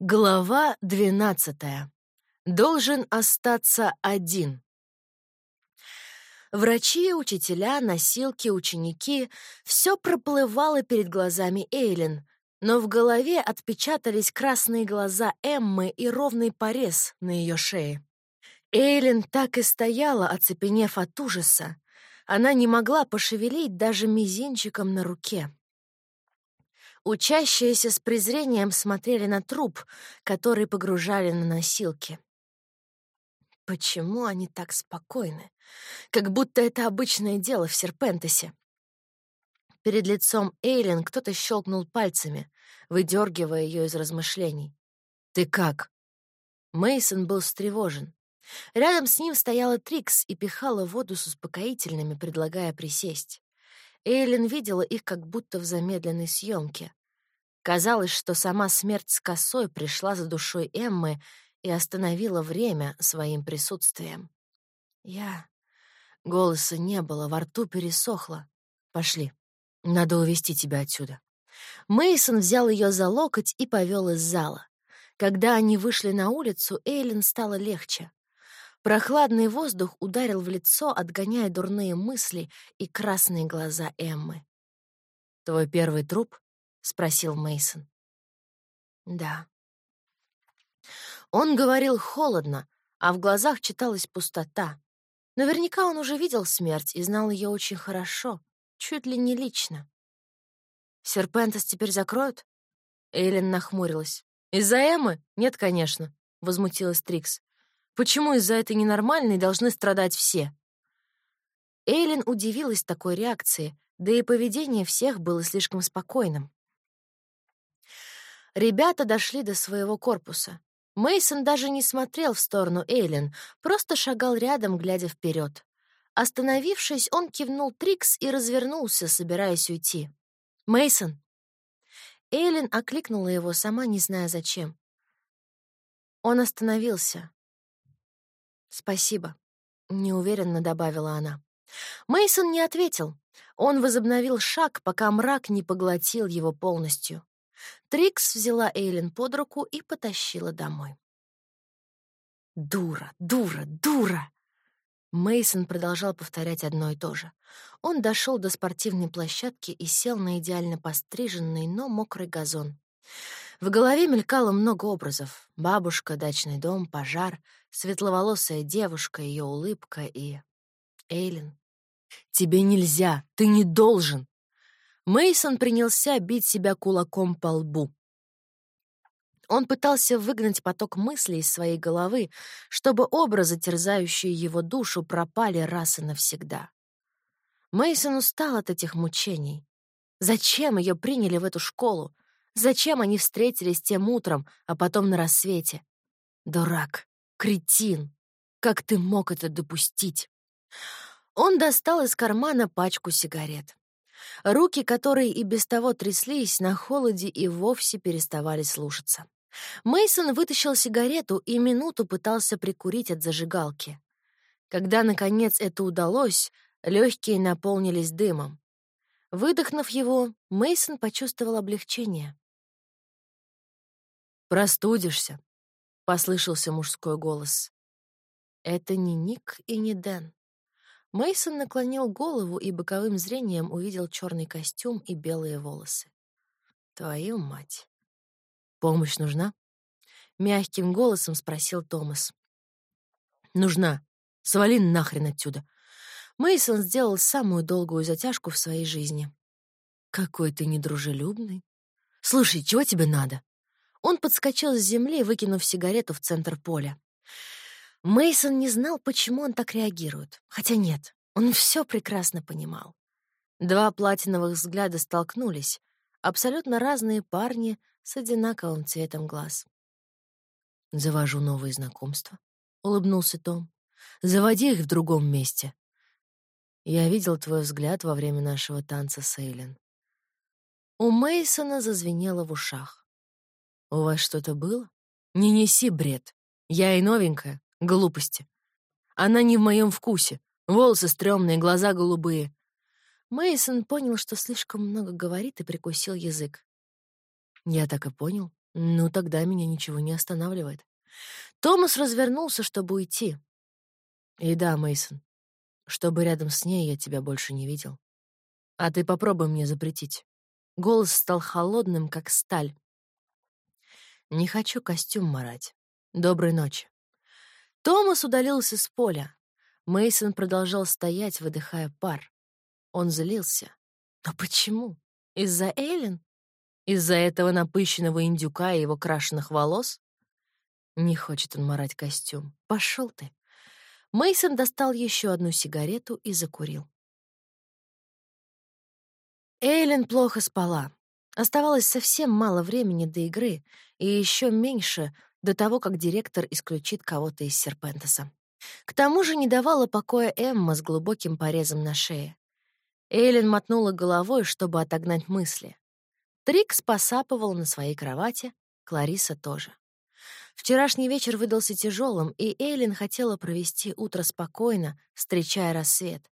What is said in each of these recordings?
Глава двенадцатая. Должен остаться один. Врачи, учителя, носилки, ученики — все проплывало перед глазами Эйлин, но в голове отпечатались красные глаза Эммы и ровный порез на ее шее. Эйлин так и стояла, оцепенев от ужаса. Она не могла пошевелить даже мизинчиком на руке. Учащиеся с презрением смотрели на труп, который погружали на носилки. Почему они так спокойны? Как будто это обычное дело в Серпентесе. Перед лицом Эйлин кто-то щелкнул пальцами, выдергивая ее из размышлений. «Ты как?» Мейсон был встревожен. Рядом с ним стояла Трикс и пихала воду с успокоительными, предлагая присесть. Эйлин видела их как будто в замедленной съемке. Казалось, что сама смерть с косой пришла за душой Эммы и остановила время своим присутствием. Я... Голоса не было, во рту пересохло. Пошли. Надо увести тебя отсюда. Мейсон взял ее за локоть и повел из зала. Когда они вышли на улицу, Эйлин стало легче. Прохладный воздух ударил в лицо, отгоняя дурные мысли и красные глаза Эммы. «Твой первый труп?» — спросил Мейсон. «Да». Он говорил холодно, а в глазах читалась пустота. Наверняка он уже видел смерть и знал ее очень хорошо, чуть ли не лично. «Серпентес теперь закроют?» Эйлин нахмурилась. «Из-за Эммы? Нет, конечно», — возмутилась Трикс. «Почему из-за этой ненормальной должны страдать все?» Эйлин удивилась такой реакции, да и поведение всех было слишком спокойным. Ребята дошли до своего корпуса. Мейсон даже не смотрел в сторону Эйлин, просто шагал рядом, глядя вперед. Остановившись, он кивнул Трикс и развернулся, собираясь уйти. Мейсон. Эйлин окликнула его, сама не зная зачем. Он остановился. «Спасибо», — неуверенно добавила она. Мейсон не ответил. Он возобновил шаг, пока мрак не поглотил его полностью. Трикс взяла Эйлин под руку и потащила домой. «Дура, дура, дура!» Мейсон продолжал повторять одно и то же. Он дошел до спортивной площадки и сел на идеально постриженный, но мокрый газон. В голове мелькало много образов. Бабушка, дачный дом, пожар, светловолосая девушка, ее улыбка и... Эйлин. «Тебе нельзя! Ты не должен!» Мейсон принялся бить себя кулаком по лбу. Он пытался выгнать поток мыслей из своей головы, чтобы образы, терзающие его душу, пропали раз и навсегда. Мейсон устал от этих мучений. Зачем ее приняли в эту школу? Зачем они встретились тем утром, а потом на рассвете? Дурак, кретин, как ты мог это допустить? Он достал из кармана пачку сигарет. Руки, которые и без того тряслись, на холоде и вовсе переставали слушаться. Мейсон вытащил сигарету и минуту пытался прикурить от зажигалки. Когда, наконец, это удалось, легкие наполнились дымом. Выдохнув его, Мейсон почувствовал облегчение. «Простудишься», — послышался мужской голос. Это не Ник и не Дэн. Мейсон наклонил голову и боковым зрением увидел черный костюм и белые волосы. Твою мать. Помощь нужна? Мягким голосом спросил Томас. Нужна. Свали нахрен отсюда. Мейсон сделал самую долгую затяжку в своей жизни. Какой ты недружелюбный. Слушай, чего тебе надо? Он подскочил с земли, выкинув сигарету в центр поля. Мейсон не знал, почему он так реагирует. Хотя нет, он все прекрасно понимал. Два платиновых взгляда столкнулись, абсолютно разные парни с одинаковым цветом глаз. «Завожу новые знакомства», — улыбнулся Том. «Заводи их в другом месте». Я видел твой взгляд во время нашего танца с Эйлен. У Мейсона зазвенело в ушах. «У вас что-то было? Не неси бред. Я и новенькая. Глупости. Она не в моем вкусе. Волосы стрёмные, глаза голубые. Мейсон понял, что слишком много говорит, и прикусил язык. Я так и понял, Ну, тогда меня ничего не останавливает. Томас развернулся, чтобы уйти. И да, Мейсон, чтобы рядом с ней я тебя больше не видел. А ты попробуй мне запретить. Голос стал холодным, как сталь. Не хочу костюм марать. Доброй ночи. Томас удалился с поля. Мейсон продолжал стоять, выдыхая пар. Он злился. Но почему? Из-за Эллен? Из-за этого напыщенного индюка и его крашеных волос? Не хочет он марать костюм. Пошел ты. Мейсон достал еще одну сигарету и закурил. Эйлин плохо спала. Оставалось совсем мало времени до игры и еще меньше до того, как директор исключит кого-то из Серпентеса. К тому же не давала покоя Эмма с глубоким порезом на шее. Эйлин мотнула головой, чтобы отогнать мысли. Трикс посапывал на своей кровати, Клариса тоже. Вчерашний вечер выдался тяжелым, и Эйлин хотела провести утро спокойно, встречая рассвет.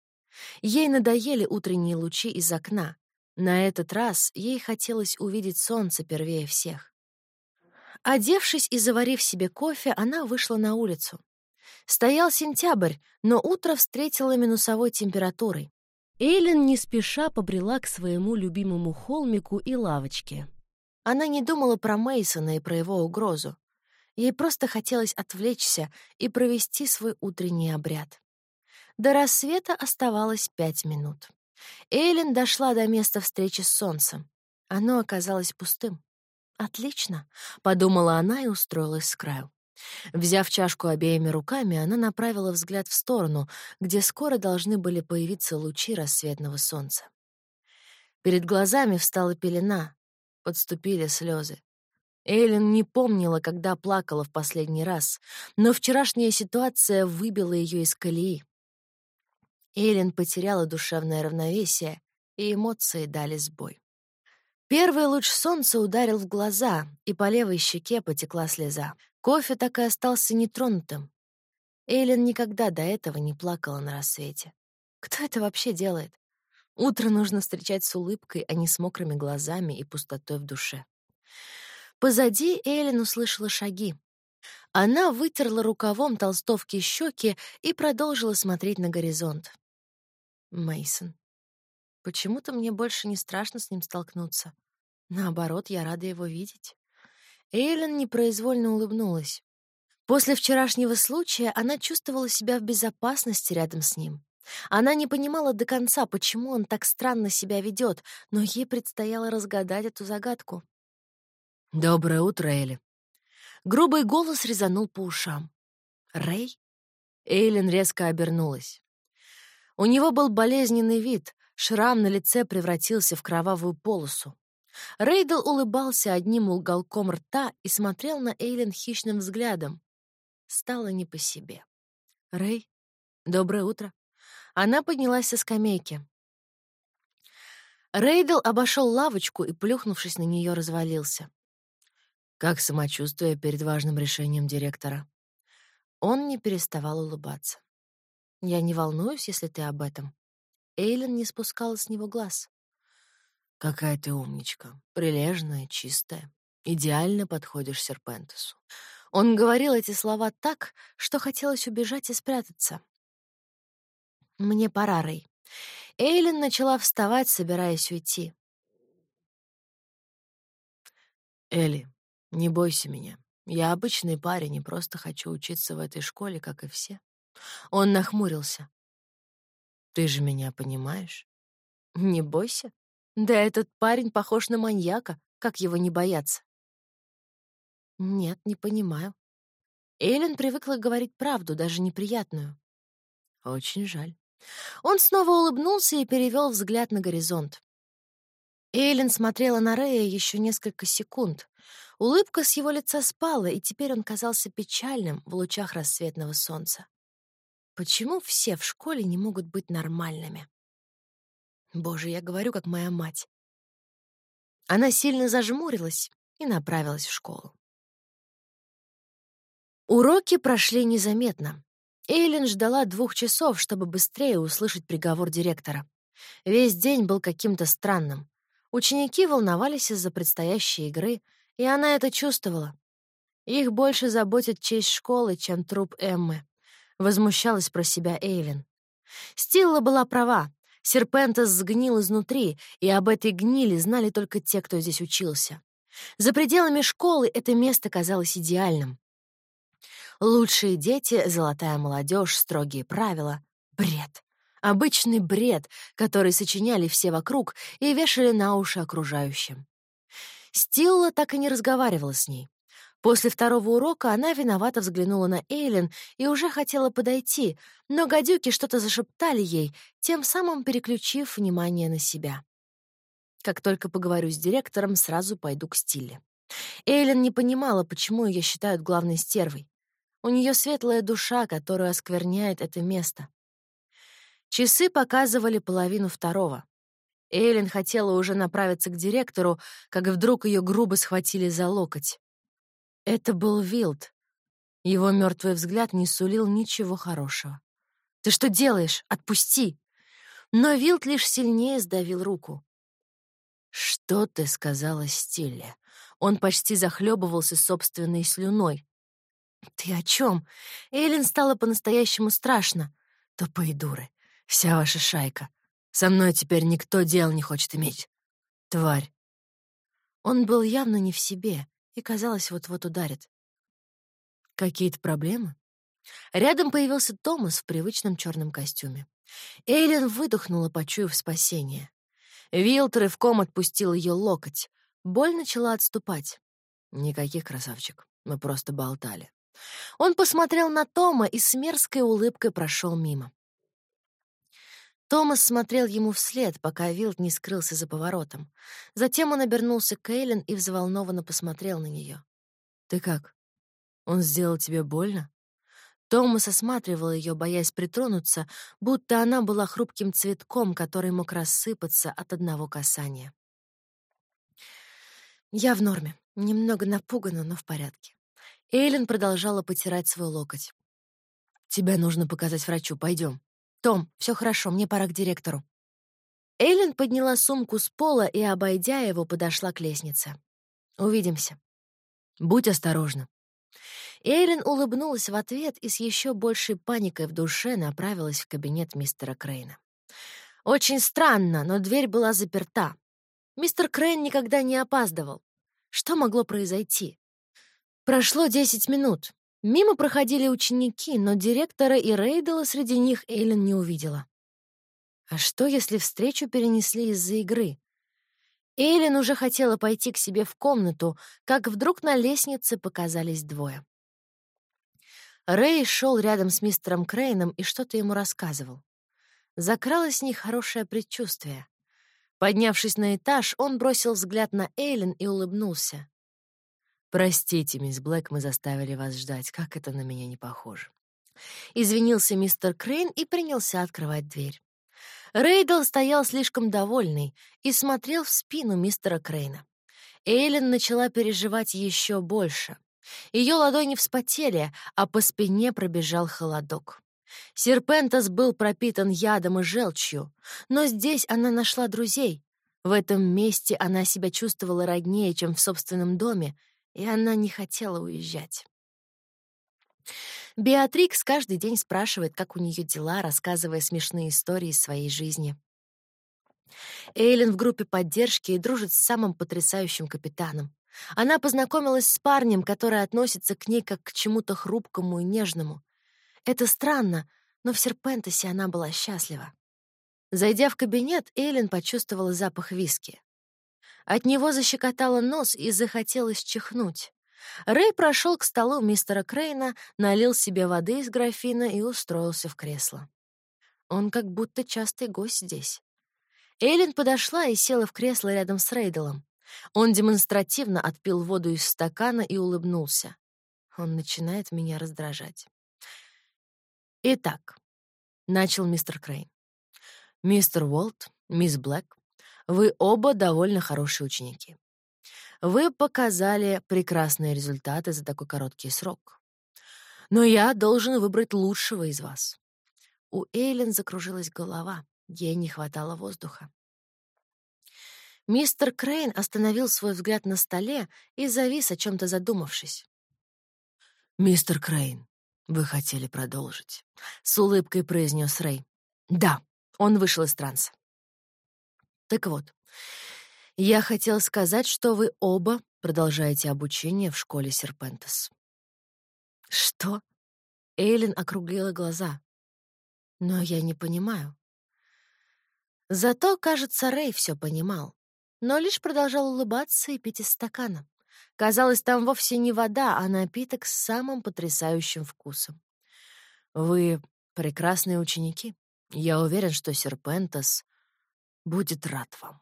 Ей надоели утренние лучи из окна. На этот раз ей хотелось увидеть солнце первее всех. Одевшись и заварив себе кофе, она вышла на улицу. Стоял сентябрь, но утро встретило минусовой температурой. Эйлин не спеша побрела к своему любимому холмику и лавочке. Она не думала про Мейсона и про его угрозу. Ей просто хотелось отвлечься и провести свой утренний обряд. До рассвета оставалось пять минут. Эйлин дошла до места встречи с солнцем. Оно оказалось пустым. «Отлично», — подумала она и устроилась с краю. Взяв чашку обеими руками, она направила взгляд в сторону, где скоро должны были появиться лучи рассветного солнца. Перед глазами встала пелена, подступили слезы. Эйлин не помнила, когда плакала в последний раз, но вчерашняя ситуация выбила ее из колеи. Эйлин потеряла душевное равновесие, и эмоции дали сбой. Первый луч солнца ударил в глаза, и по левой щеке потекла слеза. Кофе так и остался нетронутым. Эйлин никогда до этого не плакала на рассвете. Кто это вообще делает? Утро нужно встречать с улыбкой, а не с мокрыми глазами и пустотой в душе. Позади Эйлин услышала шаги. Она вытерла рукавом толстовки щеки и продолжила смотреть на горизонт. Мейсон. Почему-то мне больше не страшно с ним столкнуться. Наоборот, я рада его видеть. Эйлен непроизвольно улыбнулась. После вчерашнего случая она чувствовала себя в безопасности рядом с ним. Она не понимала до конца, почему он так странно себя ведет, но ей предстояло разгадать эту загадку. «Доброе утро, Элли». Грубый голос резанул по ушам. «Рэй?» Эйлин резко обернулась. У него был болезненный вид, шрам на лице превратился в кровавую полосу. Рейдл улыбался одним уголком рта и смотрел на Эйлен хищным взглядом. Стало не по себе. «Рэй, доброе утро». Она поднялась со скамейки. Рейдл обошел лавочку и, плюхнувшись на нее, развалился. «Как самочувствие перед важным решением директора?» Он не переставал улыбаться. «Я не волнуюсь, если ты об этом». Эйлен не спускала с него глаз. «Какая ты умничка. Прилежная, чистая. Идеально подходишь Серпентесу». Он говорил эти слова так, что хотелось убежать и спрятаться. «Мне пора, Рэй». Эйлин начала вставать, собираясь уйти. «Элли, не бойся меня. Я обычный парень и просто хочу учиться в этой школе, как и все. Он нахмурился. «Ты же меня понимаешь?» «Не бойся. Да этот парень похож на маньяка. Как его не бояться?» «Нет, не понимаю». Эйлен привыкла говорить правду, даже неприятную. «Очень жаль». Он снова улыбнулся и перевел взгляд на горизонт. Эйлен смотрела на Рэя еще несколько секунд. Улыбка с его лица спала, и теперь он казался печальным в лучах рассветного солнца. Почему все в школе не могут быть нормальными? Боже, я говорю, как моя мать. Она сильно зажмурилась и направилась в школу. Уроки прошли незаметно. Эйлин ждала двух часов, чтобы быстрее услышать приговор директора. Весь день был каким-то странным. Ученики волновались из-за предстоящей игры, И она это чувствовала. Их больше заботит честь школы, чем труп Эммы. Возмущалась про себя Эйлин. Стилла была права. Серпентас сгнил изнутри, и об этой гнили знали только те, кто здесь учился. За пределами школы это место казалось идеальным. Лучшие дети, золотая молодежь, строгие правила. Бред. Обычный бред, который сочиняли все вокруг и вешали на уши окружающим. Стилла так и не разговаривала с ней. После второго урока она виновато взглянула на Эйлин и уже хотела подойти, но гадюки что-то зашептали ей, тем самым переключив внимание на себя. Как только поговорю с директором, сразу пойду к Стилле. Эйлин не понимала, почему ее считают главной стервой. У нее светлая душа, которую оскверняет это место. Часы показывали половину второго. Эйлин хотела уже направиться к директору, как вдруг ее грубо схватили за локоть. Это был Вилд. Его мертвый взгляд не сулил ничего хорошего. «Ты что делаешь? Отпусти!» Но Вилд лишь сильнее сдавил руку. «Что ты сказала Стилле?» Он почти захлебывался собственной слюной. «Ты о чем? Эйлин стало по-настоящему страшно. Тупые дуры. Вся ваша шайка. Со мной теперь никто дел не хочет иметь. Тварь». Он был явно не в себе, и, казалось, вот-вот ударит. «Какие-то проблемы?» Рядом появился Томас в привычном черном костюме. Эйлин выдохнула, почуяв спасение. Вилт рывком отпустил ее локоть. Боль начала отступать. «Никаких, красавчик, мы просто болтали». Он посмотрел на Тома и с мерзкой улыбкой прошел мимо. Томас смотрел ему вслед, пока Вилд не скрылся за поворотом. Затем он обернулся к Эйлин и взволнованно посмотрел на нее. «Ты как? Он сделал тебе больно?» Томас осматривал ее, боясь притронуться, будто она была хрупким цветком, который мог рассыпаться от одного касания. «Я в норме. Немного напугана, но в порядке». Эйлин продолжала потирать свой локоть. «Тебя нужно показать врачу. Пойдем. «Том, все хорошо, мне пора к директору». Эйлин подняла сумку с пола и, обойдя его, подошла к лестнице. «Увидимся. Будь осторожна». Эйлин улыбнулась в ответ и с еще большей паникой в душе направилась в кабинет мистера Крейна. Очень странно, но дверь была заперта. Мистер Крейн никогда не опаздывал. Что могло произойти? Прошло десять минут. Мимо проходили ученики, но директора и Рейдела среди них Эйлин не увидела. А что, если встречу перенесли из-за игры? Эйлин уже хотела пойти к себе в комнату, как вдруг на лестнице показались двое. Рэй шел рядом с мистером Крейном и что-то ему рассказывал. Закралось нехорошее предчувствие. Поднявшись на этаж, он бросил взгляд на Эйлин и улыбнулся. «Простите, мисс Блэк, мы заставили вас ждать. Как это на меня не похоже?» Извинился мистер Крейн и принялся открывать дверь. Рейдл стоял слишком довольный и смотрел в спину мистера Крейна. Эйлин начала переживать еще больше. Ее ладони вспотели, а по спине пробежал холодок. Серпентас был пропитан ядом и желчью, но здесь она нашла друзей. В этом месте она себя чувствовала роднее, чем в собственном доме, и она не хотела уезжать. Беатрикс каждый день спрашивает, как у нее дела, рассказывая смешные истории из своей жизни. Эйлин в группе поддержки и дружит с самым потрясающим капитаном. Она познакомилась с парнем, который относится к ней как к чему-то хрупкому и нежному. Это странно, но в Серпентесе она была счастлива. Зайдя в кабинет, Эйлин почувствовала запах виски. От него защекотало нос и захотелось чихнуть. Рэй прошел к столу мистера Крейна, налил себе воды из графина и устроился в кресло. Он как будто частый гость здесь. Эйлин подошла и села в кресло рядом с Рейделом. Он демонстративно отпил воду из стакана и улыбнулся. Он начинает меня раздражать. «Итак», — начал мистер Крейн, — «мистер Уолт, мисс Блэк, вы оба довольно хорошие ученики. Вы показали прекрасные результаты за такой короткий срок. Но я должен выбрать лучшего из вас. У Эйлин закружилась голова, ей не хватало воздуха. Мистер Крейн остановил свой взгляд на столе и завис, о чем то задумавшись. «Мистер Крейн, вы хотели продолжить?» — с улыбкой произнес Рэй. «Да», — он вышел из транса. «Так вот, я хотел сказать, что вы оба продолжаете обучение в школе Серпентес». «Что?» — Эйлин округлила глаза. «Но я не понимаю». Зато, кажется, Рэй все понимал, но лишь продолжал улыбаться и пить из стакана. Казалось, там вовсе не вода, а напиток с самым потрясающим вкусом. «Вы прекрасные ученики. Я уверен, что Серпентас будет рад вам».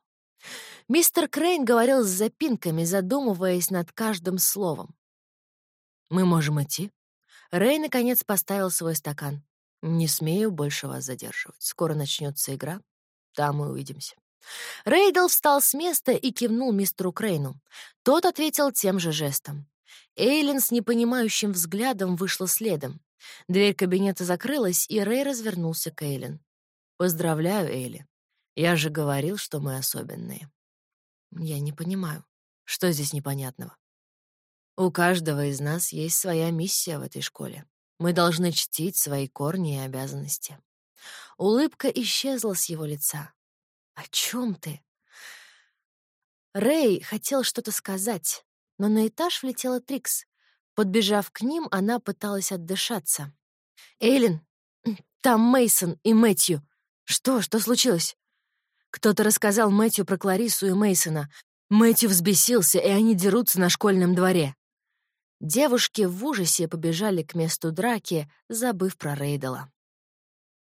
Мистер Крейн говорил с запинками, задумываясь над каждым словом. «Мы можем идти?» Рэй, наконец, поставил свой стакан. «Не смею больше вас задерживать. Скоро начнется игра. Там мы увидимся». Рейдл встал с места и кивнул мистеру Крейну. Тот ответил тем же жестом. Эйлин с непонимающим взглядом вышла следом. Дверь кабинета закрылась, и Рэй развернулся к Эйлин. «Поздравляю, Эйли. Я же говорил, что мы особенные». «Я не понимаю. Что здесь непонятного?» «У каждого из нас есть своя миссия в этой школе. Мы должны чтить свои корни и обязанности». Улыбка исчезла с его лица. «О чем ты?» Рэй хотел что-то сказать, но на этаж влетела Трикс. Подбежав к ним, она пыталась отдышаться. «Эйлин, там Мейсон и Мэтью. Что, что случилось?» Кто-то рассказал Мэтью про Кларису и Мейсона. Мэтью взбесился, и они дерутся на школьном дворе. Девушки в ужасе побежали к месту драки, забыв про Рейдела.